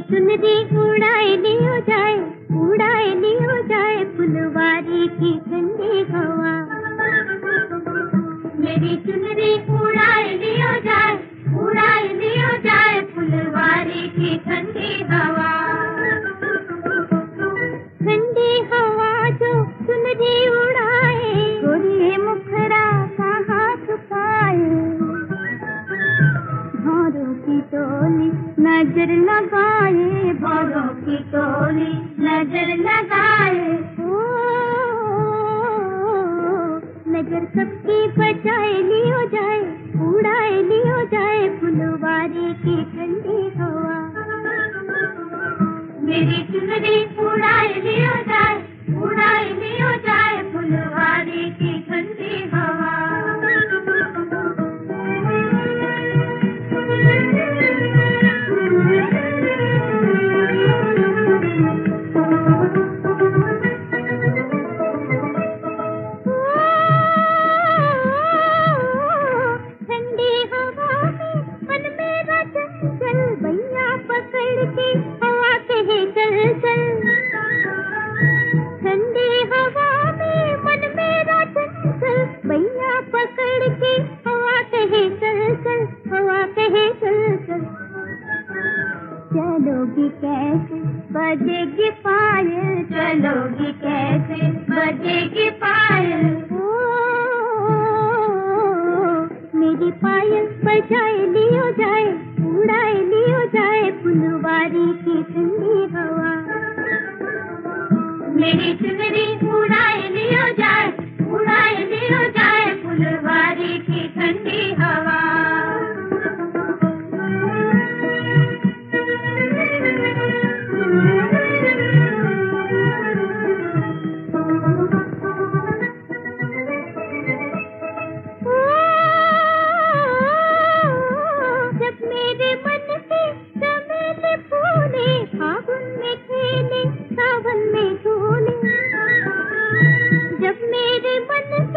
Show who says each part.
Speaker 1: मिथुन दी उड़ाए ली हो जाए, उड़ाए ली हो जाए फुलवारी की ठंडी हवा। मेरी चुनरी उड़ाए की टोली नज़र लगाए भौरों की टोली नज़र लगाए नज़र सबकी बचाए, लियो जाए, उड़ाए, लियो जाए फुलवारी की ठंडी हवा। मेरी चुनरी उड़ाए लियो पकड़ के हवा कहे चल चल। ठंडी हवा में मन मेरा चंचल भैया पकड़ के हवा कहे चल चल। चल चल। चलोगी कैसे बजेगी पायल? चलोगी कैसे बजेगी पायल? मेरी पायल पर बजाए लियो जाए, उड़ाए। जाए फुलवारी की ठंडी हवा मेरी चुनरी उड़ा में खेले सावन में झूले जब मेरे मन